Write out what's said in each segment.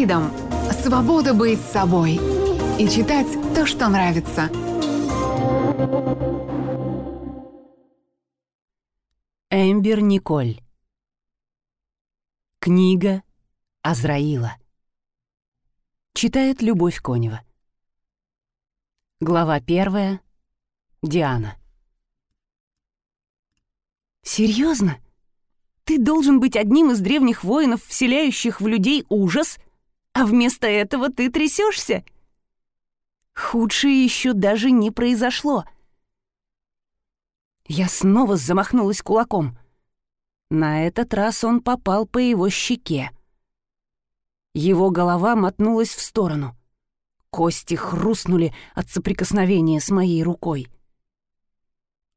Фридом — свобода быть собой и читать то, что нравится. Эмбер Николь. Книга Азраила. Читает Любовь Конева. Глава первая. Диана. Серьезно? Ты должен быть одним из древних воинов, вселяющих в людей ужас, а вместо этого ты трясешься? Худшее еще даже не произошло. Я снова замахнулась кулаком. На этот раз он попал по его щеке. Его голова мотнулась в сторону. Кости хрустнули от соприкосновения с моей рукой.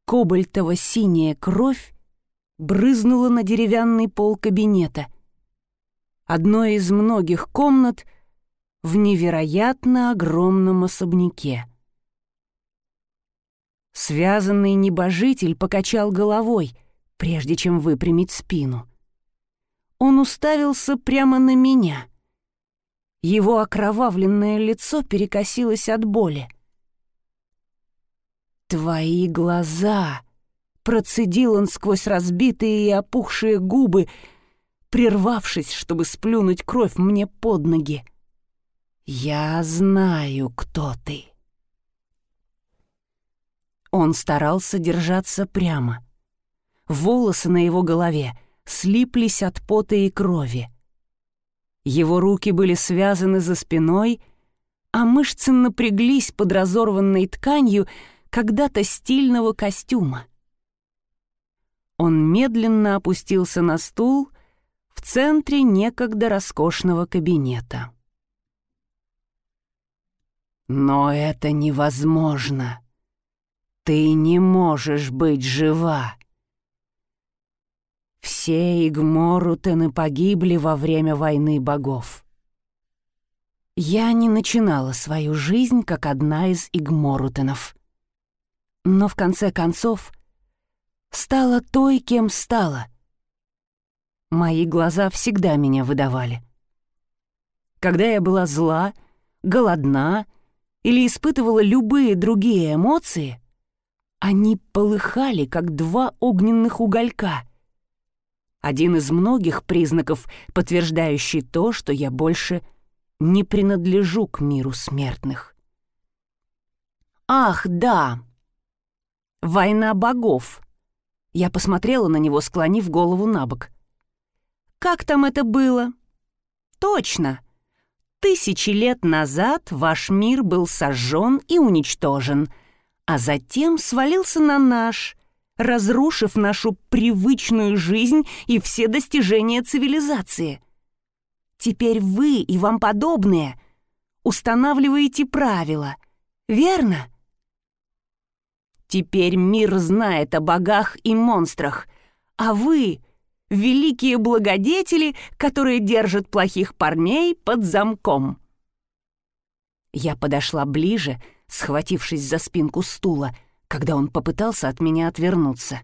Кобальтово-синяя кровь брызнула на деревянный пол кабинета. Одной из многих комнат в невероятно огромном особняке. Связанный небожитель покачал головой, прежде чем выпрямить спину. Он уставился прямо на меня. Его окровавленное лицо перекосилось от боли. «Твои глаза!» Процедил он сквозь разбитые и опухшие губы, прервавшись, чтобы сплюнуть кровь мне под ноги. «Я знаю, кто ты». Он старался держаться прямо. Волосы на его голове слиплись от пота и крови. Его руки были связаны за спиной, а мышцы напряглись под разорванной тканью когда-то стильного костюма. Он медленно опустился на стул в центре некогда роскошного кабинета. «Но это невозможно. Ты не можешь быть жива. Все Игморутены погибли во время войны богов. Я не начинала свою жизнь как одна из Игморутенов. Но в конце концов стала той, кем стала. Мои глаза всегда меня выдавали. Когда я была зла, голодна или испытывала любые другие эмоции, они полыхали, как два огненных уголька. Один из многих признаков, подтверждающий то, что я больше не принадлежу к миру смертных. Ах, да! Война богов. Я посмотрела на него, склонив голову на бок. «Как там это было?» «Точно. Тысячи лет назад ваш мир был сожжен и уничтожен, а затем свалился на наш, разрушив нашу привычную жизнь и все достижения цивилизации. Теперь вы и вам подобные устанавливаете правила, верно?» Теперь мир знает о богах и монстрах, а вы — великие благодетели, которые держат плохих парней под замком. Я подошла ближе, схватившись за спинку стула, когда он попытался от меня отвернуться.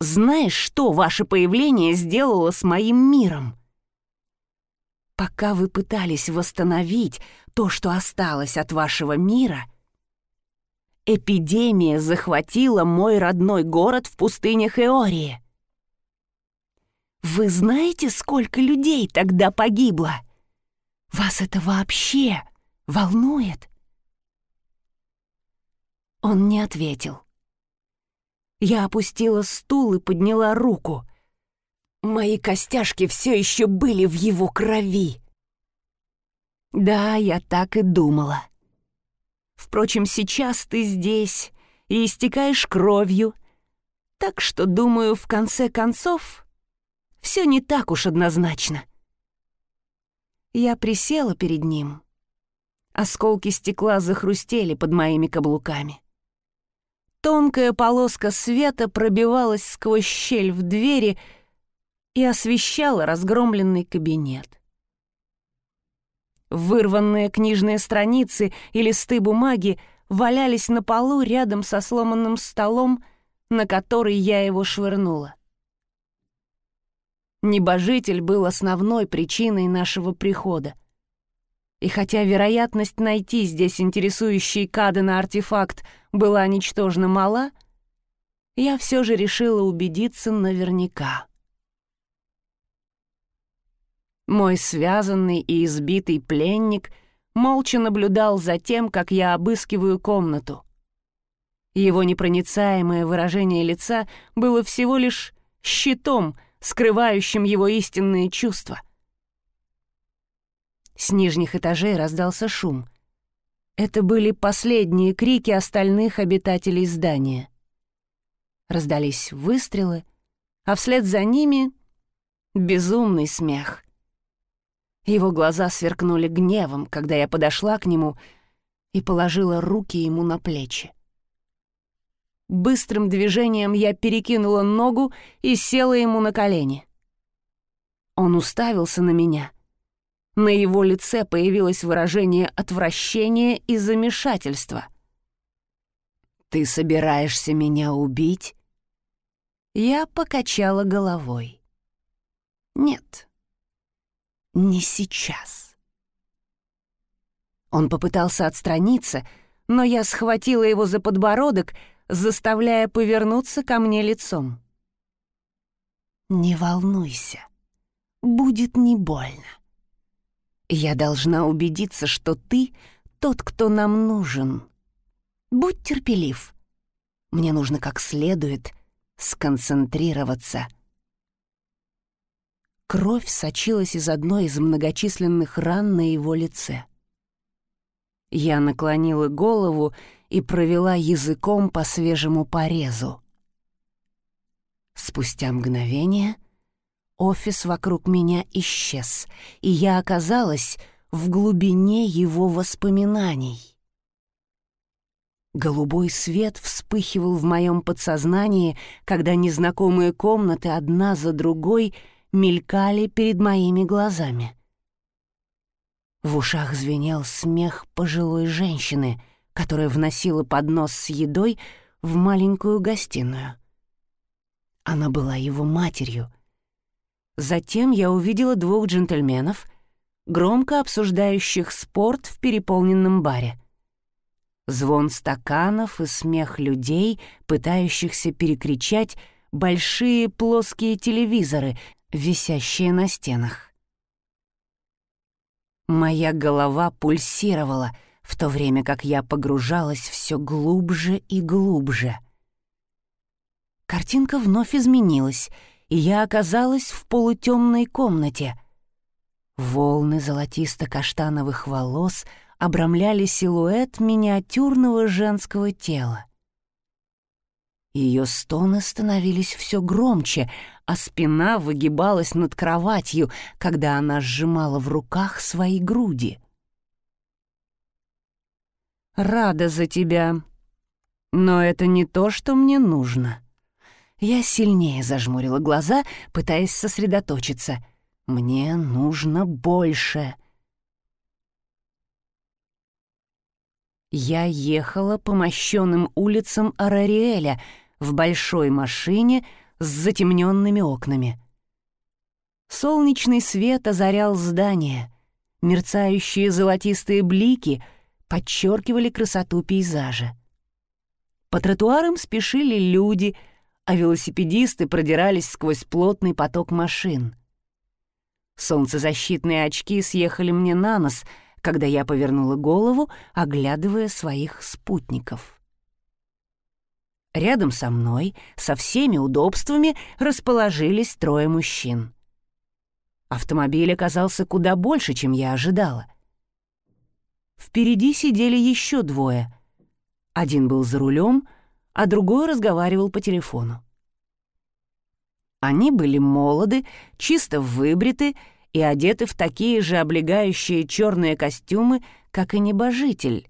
«Знаешь, что ваше появление сделало с моим миром?» Пока вы пытались восстановить то, что осталось от вашего мира — Эпидемия захватила мой родной город в пустынях Эории. Вы знаете, сколько людей тогда погибло? Вас это вообще волнует? Он не ответил. Я опустила стул и подняла руку. Мои костяшки все еще были в его крови. Да, я так и думала. Впрочем, сейчас ты здесь и истекаешь кровью, так что, думаю, в конце концов, все не так уж однозначно. Я присела перед ним. Осколки стекла захрустели под моими каблуками. Тонкая полоска света пробивалась сквозь щель в двери и освещала разгромленный кабинет. Вырванные книжные страницы и листы бумаги валялись на полу рядом со сломанным столом, на который я его швырнула. Небожитель был основной причиной нашего прихода. И хотя вероятность найти здесь интересующий Кадена артефакт была ничтожно мала, я все же решила убедиться наверняка. Мой связанный и избитый пленник молча наблюдал за тем, как я обыскиваю комнату. Его непроницаемое выражение лица было всего лишь щитом, скрывающим его истинные чувства — с нижних этажей раздался шум. Это были последние крики остальных обитателей здания. Раздались выстрелы, а вслед за ними — безумный смех. Его глаза сверкнули гневом, когда я подошла к нему и положила руки ему на плечи. Быстрым движением я перекинула ногу и села ему на колени. Он уставился на меня — на его лице появилось выражение отвращения и замешательства. «Ты собираешься меня убить?» Я покачала головой. «Нет, не сейчас». Он попытался отстраниться, но я схватила его за подбородок, заставляя повернуться ко мне лицом. «Не волнуйся, будет не больно». Я должна убедиться, что ты тот, кто нам нужен. Будь терпелив. Мне нужно как следует сконцентрироваться. Кровь сочилась из одной из многочисленных ран на его лице. Я наклонила голову и провела языком по свежему порезу. Спустя мгновение — Офис вокруг меня исчез, и я оказалась в глубине его воспоминаний. Голубой свет вспыхивал в моем подсознании, когда незнакомые комнаты одна за другой мелькали перед моими глазами. В ушах звенел смех пожилой женщины, которая вносила поднос с едой в маленькую гостиную. Она была его матерью — Затем я увидела двух джентльменов, громко обсуждающих спорт в переполненном баре. Звон стаканов и смех людей, пытающихся перекричать большие плоские телевизоры, висящие на стенах. Моя голова пульсировала, в то время как я погружалась все глубже и глубже. Картинка вновь изменилась — и я оказалась в полутемной комнате. Волны золотисто-каштановых волос обрамляли силуэт миниатюрного женского тела. Ее стоны становились все громче, а спина выгибалась над кроватью, когда она сжимала в руках свои груди. «Рада за тебя, но это не то, что мне нужно», я сильнее зажмурила глаза, пытаясь сосредоточиться. Мне нужно больше. Я ехала по мощенным улицам Арариэля в большой машине с затемненными окнами. Солнечный свет озарял здание. Мерцающие золотистые блики подчеркивали красоту пейзажа. По тротуарам спешили люди — а велосипедисты продирались сквозь плотный поток машин. Солнцезащитные очки съехали мне на нос, когда я повернула голову, оглядывая своих спутников. Рядом со мной, со всеми удобствами, расположились трое мужчин. Автомобиль оказался куда больше, чем я ожидала. Впереди сидели еще двое. Один был за рулем — а другой разговаривал по телефону. Они были молоды, чисто выбриты и одеты в такие же облегающие черные костюмы, как и небожитель,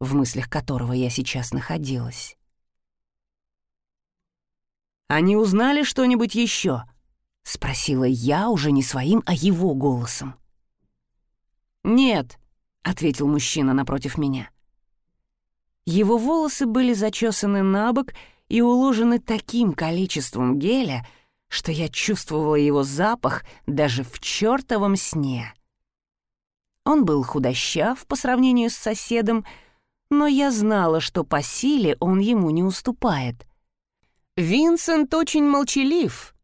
в мыслях которого я сейчас находилась. «Они узнали что-нибудь еще?» — спросила я уже не своим, а его голосом. «Нет», — ответил мужчина напротив меня. Его волосы были зачесаны на бок и уложены таким количеством геля, что я чувствовала его запах даже в чертовом сне. Он был худощав по сравнению с соседом, но я знала, что по силе он ему не уступает. Винсент очень молчалив.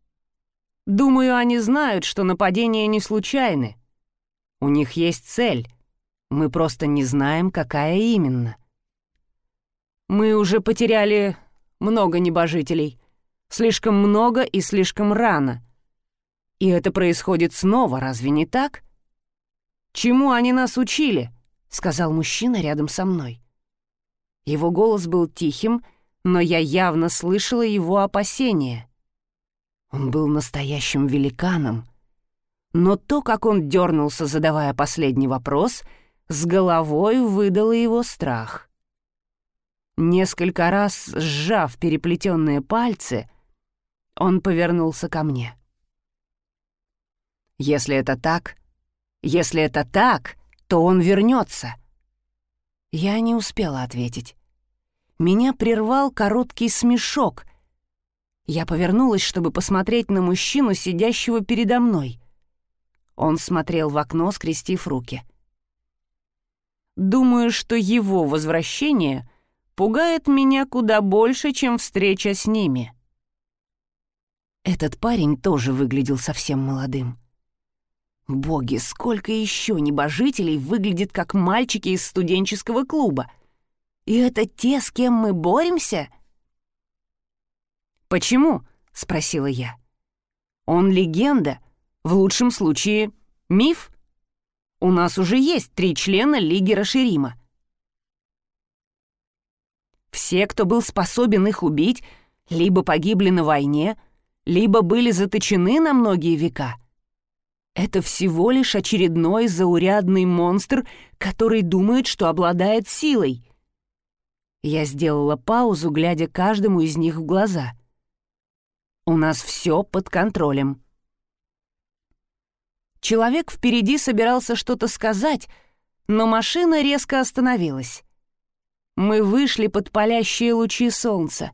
Думаю, они знают, что нападения не случайны. У них есть цель. Мы просто не знаем, какая именно. Мы уже потеряли много небожителей. Слишком много и слишком рано. И это происходит снова, разве не так? «Чему они нас учили?» — сказал мужчина рядом со мной. Его голос был тихим, но я явно слышала его опасения. Он был настоящим великаном. Но то, как он дернулся, задавая последний вопрос, с головой выдало его страх. Несколько раз сжав переплетенные пальцы, он повернулся ко мне. «Если это так, если это так, то он вернется. Я не успела ответить. Меня прервал короткий смешок. Я повернулась, чтобы посмотреть на мужчину, сидящего передо мной. Он смотрел в окно, скрестив руки. Думаю, что его возвращение пугает меня куда больше, чем встреча с ними. Этот парень тоже выглядел совсем молодым. Боги, сколько еще небожителей выглядит как мальчики из студенческого клуба. И это те, с кем мы боремся? «Почему?» — спросила я. «Он легенда, в лучшем случае миф. У нас уже есть три члена Лиги Раширима. Все, кто был способен их убить, либо погибли на войне, либо были заточены на многие века. Это всего лишь очередной заурядный монстр, который думает, что обладает силой. Я сделала паузу, глядя каждому из них в глаза. У нас все под контролем. Человек впереди собирался что-то сказать, но машина резко остановилась. Мы вышли под палящие лучи солнца.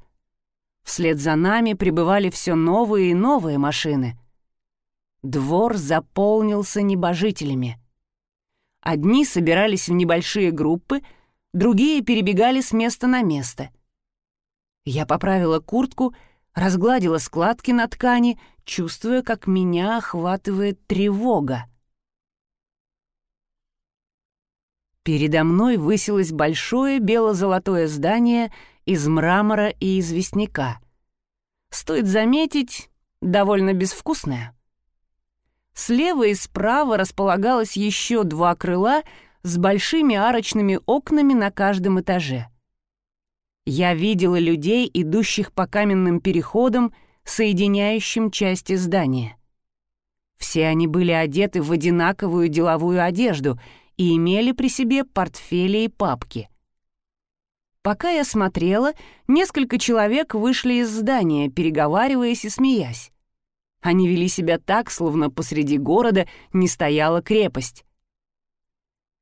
Вслед за нами прибывали все новые и новые машины. Двор заполнился небожителями. Одни собирались в небольшие группы, другие перебегали с места на место. Я поправила куртку, разгладила складки на ткани, чувствуя, как меня охватывает тревога. Передо мной высилось большое бело-золотое здание из мрамора и известняка. Стоит заметить, довольно безвкусное. Слева и справа располагалось еще два крыла с большими арочными окнами на каждом этаже. Я видела людей, идущих по каменным переходам, соединяющим части здания. Все они были одеты в одинаковую деловую одежду и имели при себе портфели и папки. Пока я смотрела, несколько человек вышли из здания, переговариваясь и смеясь. Они вели себя так, словно посреди города не стояла крепость.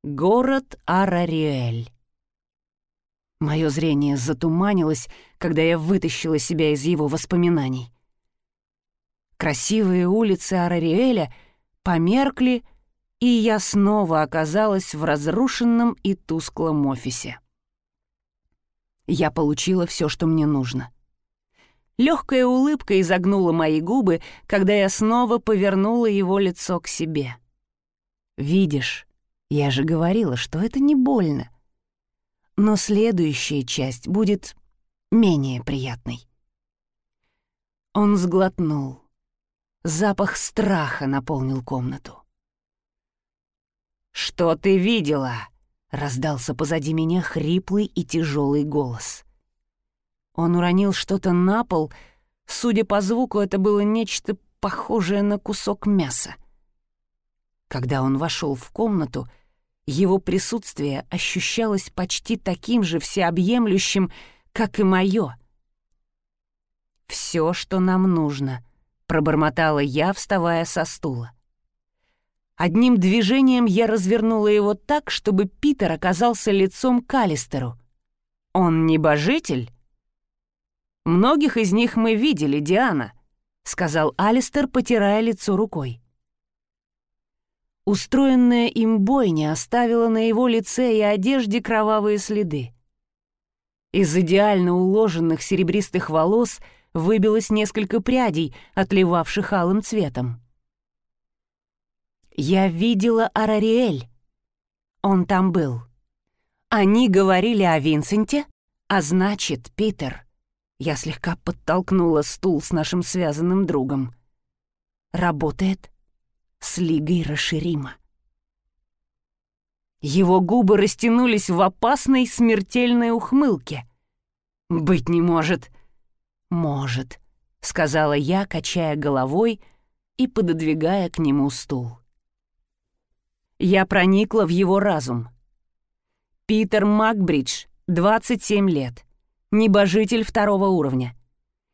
Город Арариэль. Мое зрение затуманилось, когда я вытащила себя из его воспоминаний. Красивые улицы Арариэля померкли, и я снова оказалась в разрушенном и тусклом офисе. Я получила все, что мне нужно. Легкая улыбка изогнула мои губы, когда я снова повернула его лицо к себе. «Видишь, я же говорила, что это не больно. Но следующая часть будет менее приятной». Он сглотнул. Запах страха наполнил комнату. «Что ты видела?» — раздался позади меня хриплый и тяжелый голос. Он уронил что-то на пол. Судя по звуку, это было нечто похожее на кусок мяса. Когда он вошел в комнату, его присутствие ощущалось почти таким же всеобъемлющим, как и мое. «Все, что нам нужно», пробормотала я, вставая со стула. Одним движением я развернула его так, чтобы Питер оказался лицом к Алистеру. «Он небожитель?» «Многих из них мы видели, Диана», — сказал Алистер, потирая лицо рукой. Устроенная им бойня оставила на его лице и одежде кровавые следы. Из идеально уложенных серебристых волос выбилось несколько прядей, отливавших алым цветом. «Я видела Арариэль. Он там был. Они говорили о Винсенте, а значит, Питер». Я слегка подтолкнула стул с нашим связанным другом. «Работает с Лигой Расширима». Его губы растянулись в опасной смертельной ухмылке. «Быть не может». «Может», — сказала я, качая головой и пододвигая к нему стул. Я проникла в его разум. Питер Макбридж, 27 лет, небожитель второго уровня.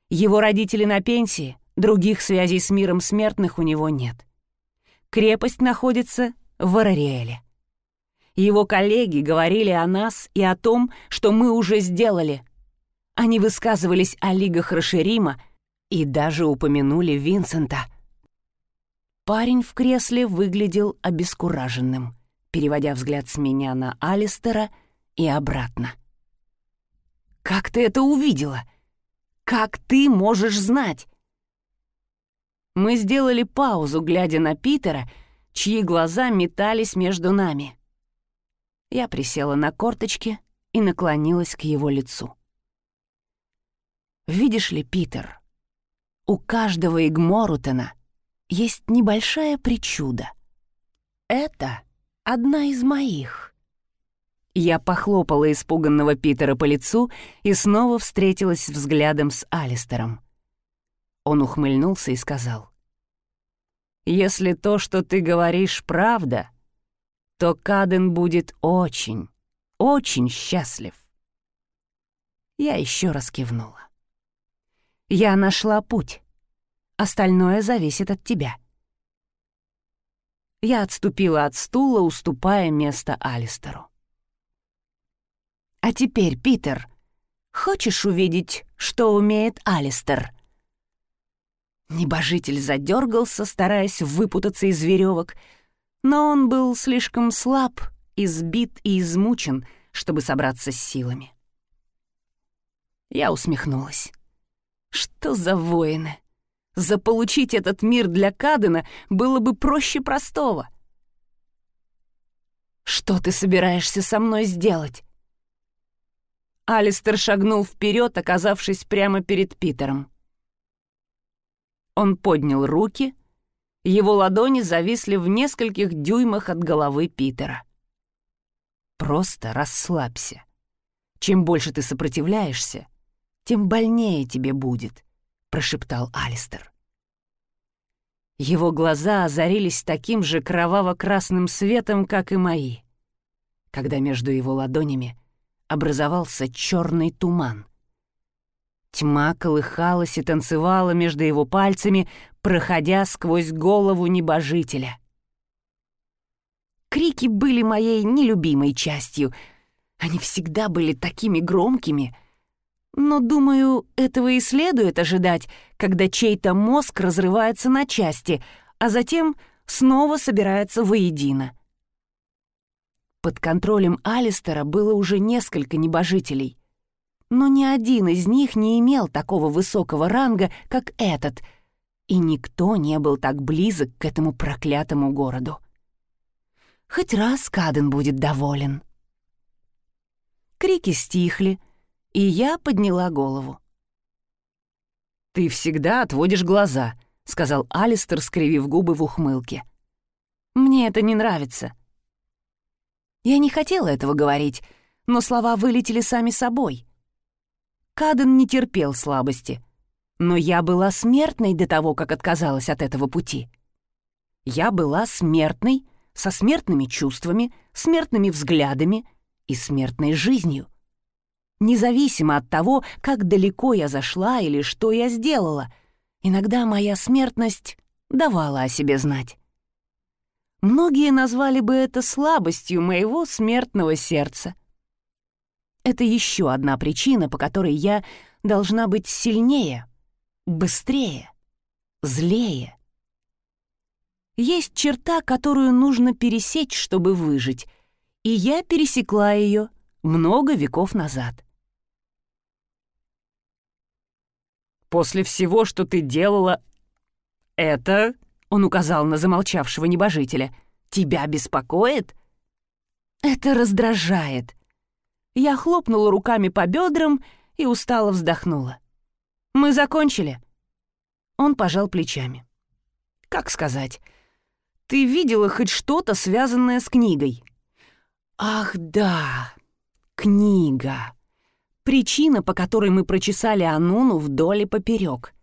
Его родители на пенсии, других связей с миром смертных у него нет. Крепость находится в Арариэле. Его коллеги говорили о нас и о том, что мы уже сделали. Они высказывались о лигах Рашерима и даже упомянули Винсента. Парень в кресле выглядел обескураженным, переводя взгляд с меня на Алистера и обратно. «Как ты это увидела? Как ты можешь знать?» Мы сделали паузу, глядя на Питера, чьи глаза метались между нами. Я присела на корточки и наклонилась к его лицу. «Видишь ли, Питер, у каждого Игморутена есть небольшая причуда. Это одна из моих». Я похлопала испуганного Питера по лицу и снова встретилась взглядом с Алистером. Он ухмыльнулся и сказал. «Если то, что ты говоришь, правда, то Каден будет очень, очень счастлив». Я еще раз кивнула. «Я нашла путь. Остальное зависит от тебя». Я отступила от стула, уступая место Алистеру. «А теперь, Питер, хочешь увидеть, что умеет Алистер?» Небожитель задергался, стараясь выпутаться из веревок, но он был слишком слаб, избит и измучен, чтобы собраться с силами. Я усмехнулась. Что за воины? Заполучить этот мир для Кадена было бы проще простого. «Что ты собираешься со мной сделать?» Алистер шагнул вперед, оказавшись прямо перед Питером. Он поднял руки, его ладони зависли в нескольких дюймах от головы Питера. «Просто расслабься. Чем больше ты сопротивляешься, тем больнее тебе будет», — прошептал Алистер. Его глаза озарились таким же кроваво-красным светом, как и мои, когда между его ладонями образовался черный туман — Тьма колыхалась и танцевала между его пальцами, проходя сквозь голову небожителя. Крики были моей нелюбимой частью. Они всегда были такими громкими. Но, думаю, этого и следует ожидать, когда чей-то мозг разрывается на части, а затем снова собирается воедино. Под контролем Алистера было уже несколько небожителей — но ни один из них не имел такого высокого ранга, как этот, и никто не был так близок к этому проклятому городу. Хоть раз Каден будет доволен. Крики стихли, и я подняла голову. «Ты всегда отводишь глаза», — сказал Алистер, скривив губы в ухмылке. «Мне это не нравится». Я не хотела этого говорить, но слова вылетели сами собой — Каден не терпел слабости. Но я была смертной до того, как отказалась от этого пути. Я была смертной, со смертными чувствами, смертными взглядами и смертной жизнью. Независимо от того, как далеко я зашла или что я сделала, иногда моя смертность давала о себе знать. Многие назвали бы это слабостью моего смертного сердца — это еще одна причина, по которой я должна быть сильнее, быстрее, злее. Есть черта, которую нужно пересечь, чтобы выжить, и я пересекла ее много веков назад. «После всего, что ты делала, это...» — он указал на замолчавшего небожителя. «Тебя беспокоит?» «Это раздражает». Я хлопнула руками по бедрам и устало вздохнула. «Мы закончили?» Он пожал плечами. «Как сказать? Ты видела хоть что-то, связанное с книгой?» «Ах, да, книга. Причина, по которой мы прочесали Ануну вдоль и поперек.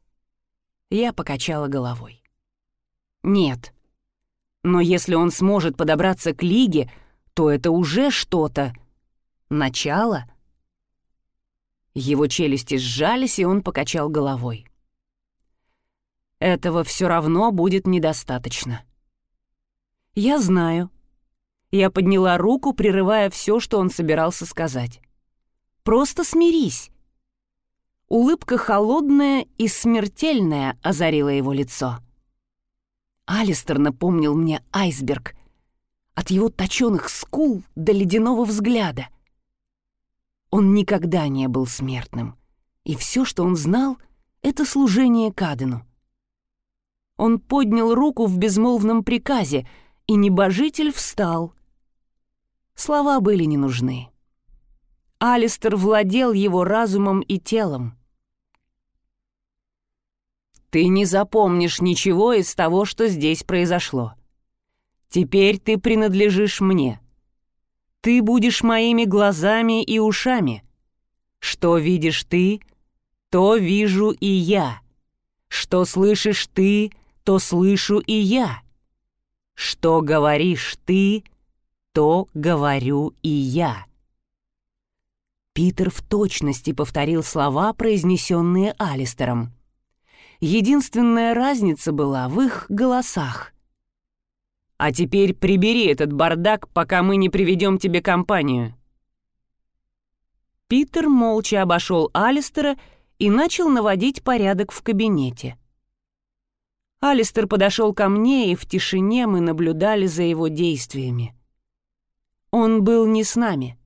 Я покачала головой. «Нет. Но если он сможет подобраться к Лиге, то это уже что-то. Начало?» Его челюсти сжались, и он покачал головой. «Этого все равно будет недостаточно». «Я знаю». Я подняла руку, прерывая все, что он собирался сказать. «Просто смирись». Улыбка холодная и смертельная озарила его лицо. Алистер напомнил мне айсберг. От его точёных скул до ледяного взгляда — он никогда не был смертным, и все, что он знал, — это служение Кадену. Он поднял руку в безмолвном приказе, и небожитель встал. Слова были не нужны. Алистер владел его разумом и телом. «Ты не запомнишь ничего из того, что здесь произошло. Теперь ты принадлежишь мне. Ты будешь моими глазами и ушами. Что видишь ты, то вижу и я. Что слышишь ты, то слышу и я. Что говоришь ты, то говорю и я». Питер в точности повторил слова, произнесенные Алистером. Единственная разница была в их голосах. А теперь прибери этот бардак, пока мы не приведем тебе компанию». Питер молча обошел Алистера и начал наводить порядок в кабинете. Алистер подошел ко мне, и в тишине мы наблюдали за его действиями. Он был не с нами.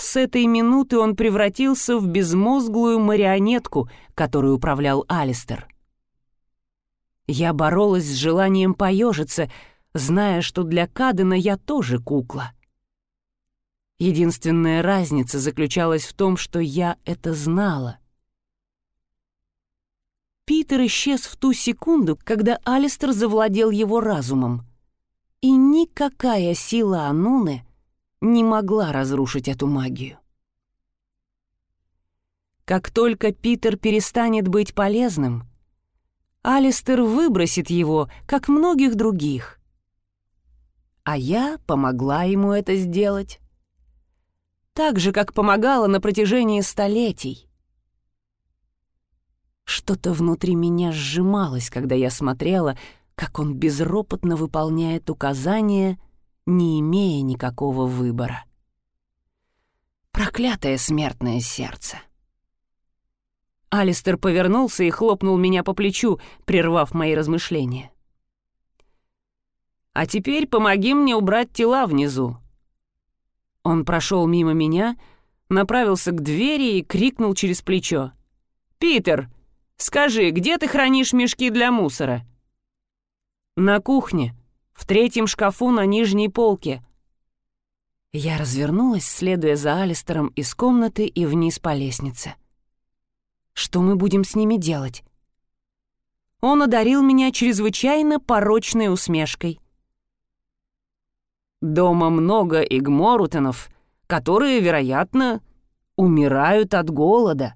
С этой минуты он превратился в безмозглую марионетку, которой управлял Алистер. Я боролась с желанием поежиться, зная, что для Кадена я тоже кукла. Единственная разница заключалась в том, что я это знала. Питер исчез в ту секунду, когда Алистер завладел его разумом. И никакая сила Ануны не могла разрушить эту магию. Как только Питер перестанет быть полезным, Алистер выбросит его, как многих других а я помогла ему это сделать. Так же, как помогала на протяжении столетий. Что-то внутри меня сжималось, когда я смотрела, как он безропотно выполняет указания, не имея никакого выбора. Проклятое смертное сердце. Алистер повернулся и хлопнул меня по плечу, прервав мои размышления. А теперь помоги мне убрать тела внизу». Он прошел мимо меня, направился к двери и крикнул через плечо. «Питер, скажи, где ты хранишь мешки для мусора?» «На кухне, в третьем шкафу на нижней полке». Я развернулась, следуя за Алистером из комнаты и вниз по лестнице. «Что мы будем с ними делать?» Он одарил меня чрезвычайно порочной усмешкой. Дома много игморутенов, которые, вероятно, умирают от голода.